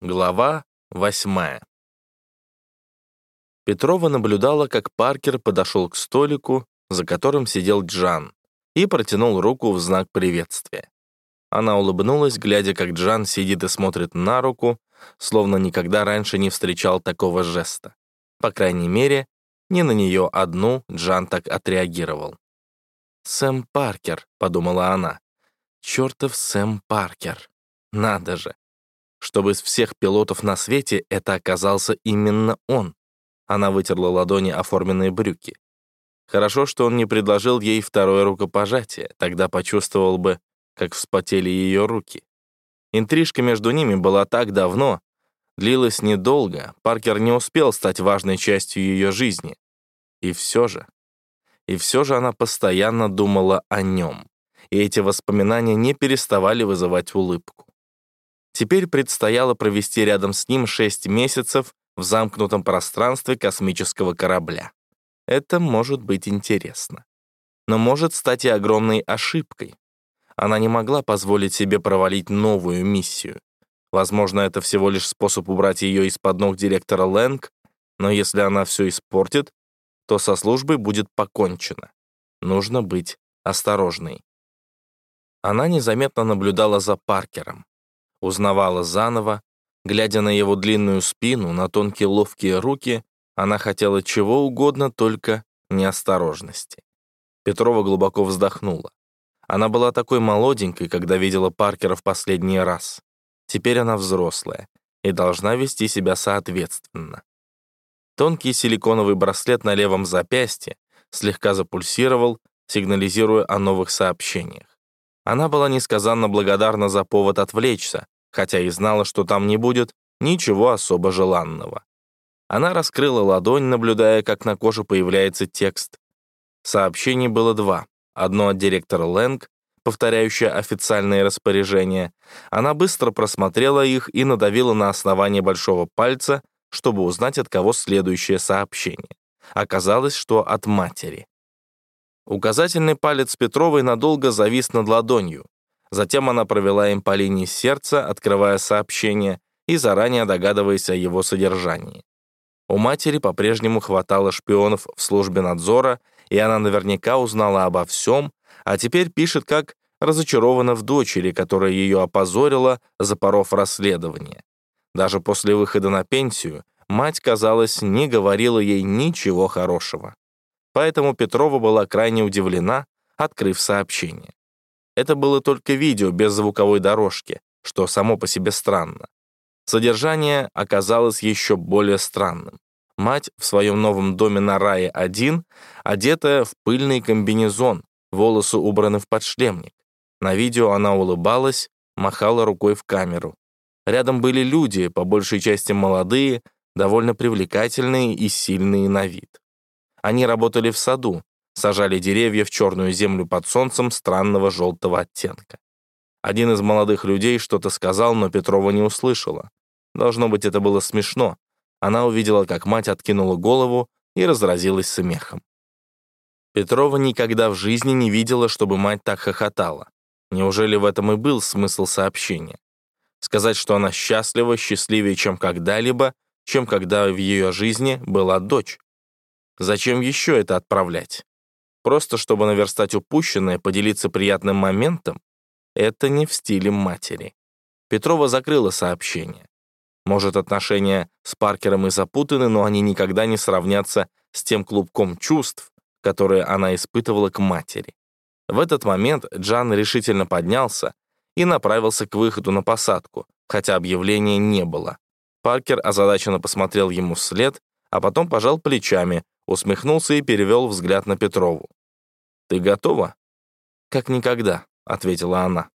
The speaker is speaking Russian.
Глава восьмая. Петрова наблюдала, как Паркер подошел к столику, за которым сидел Джан, и протянул руку в знак приветствия. Она улыбнулась, глядя, как Джан сидит и смотрит на руку, словно никогда раньше не встречал такого жеста. По крайней мере, не на нее одну Джан так отреагировал. «Сэм Паркер», — подумала она. «Чертов Сэм Паркер. Надо же, чтобы из всех пилотов на свете это оказался именно он. Она вытерла ладони оформленные брюки. Хорошо, что он не предложил ей второе рукопожатие, тогда почувствовал бы, как вспотели ее руки. Интрижка между ними была так давно, длилась недолго, Паркер не успел стать важной частью ее жизни. И все же... И все же она постоянно думала о нем, и эти воспоминания не переставали вызывать улыбку. Теперь предстояло провести рядом с ним шесть месяцев в замкнутом пространстве космического корабля. Это может быть интересно. Но может стать и огромной ошибкой. Она не могла позволить себе провалить новую миссию. Возможно, это всего лишь способ убрать ее из-под ног директора Лэнг, но если она все испортит, то со службой будет покончено. Нужно быть осторожной. Она незаметно наблюдала за Паркером узнавала заново. Глядя на его длинную спину, на тонкие ловкие руки, она хотела чего угодно, только неосторожности. Петрова глубоко вздохнула. Она была такой молоденькой, когда видела Паркера в последний раз. Теперь она взрослая и должна вести себя соответственно. Тонкий силиконовый браслет на левом запястье слегка запульсировал, сигнализируя о новых сообщениях. Она была несказанно благодарна за повод отвлечься, хотя и знала, что там не будет ничего особо желанного. Она раскрыла ладонь, наблюдая, как на коже появляется текст. Сообщений было два. Одно от директора Лэнг, повторяющее официальные распоряжения. Она быстро просмотрела их и надавила на основание большого пальца, чтобы узнать, от кого следующее сообщение. Оказалось, что от матери. Указательный палец Петровой надолго завис над ладонью. Затем она провела им по линии сердца, открывая сообщение и заранее догадываясь о его содержании. У матери по-прежнему хватало шпионов в службе надзора, и она наверняка узнала обо всем, а теперь пишет, как разочарована в дочери, которая ее опозорила, запоров расследование. Даже после выхода на пенсию мать, казалось, не говорила ей ничего хорошего поэтому Петрова была крайне удивлена, открыв сообщение. Это было только видео без звуковой дорожки, что само по себе странно. Содержание оказалось еще более странным. Мать в своем новом доме на Рае-1, одетая в пыльный комбинезон, волосы убраны в подшлемник. На видео она улыбалась, махала рукой в камеру. Рядом были люди, по большей части молодые, довольно привлекательные и сильные на вид. Они работали в саду, сажали деревья в черную землю под солнцем странного желтого оттенка. Один из молодых людей что-то сказал, но Петрова не услышала. Должно быть, это было смешно. Она увидела, как мать откинула голову и разразилась смехом. Петрова никогда в жизни не видела, чтобы мать так хохотала. Неужели в этом и был смысл сообщения? Сказать, что она счастлива, счастливее, чем когда-либо, чем когда в ее жизни была дочь. Зачем еще это отправлять? Просто чтобы наверстать упущенное, поделиться приятным моментом? Это не в стиле матери. Петрова закрыла сообщение. Может, отношения с Паркером и запутаны, но они никогда не сравнятся с тем клубком чувств, которые она испытывала к матери. В этот момент Джан решительно поднялся и направился к выходу на посадку, хотя объявления не было. Паркер озадаченно посмотрел ему вслед, а потом пожал плечами, усмехнулся и перевел взгляд на Петрову. «Ты готова?» «Как никогда», — ответила она.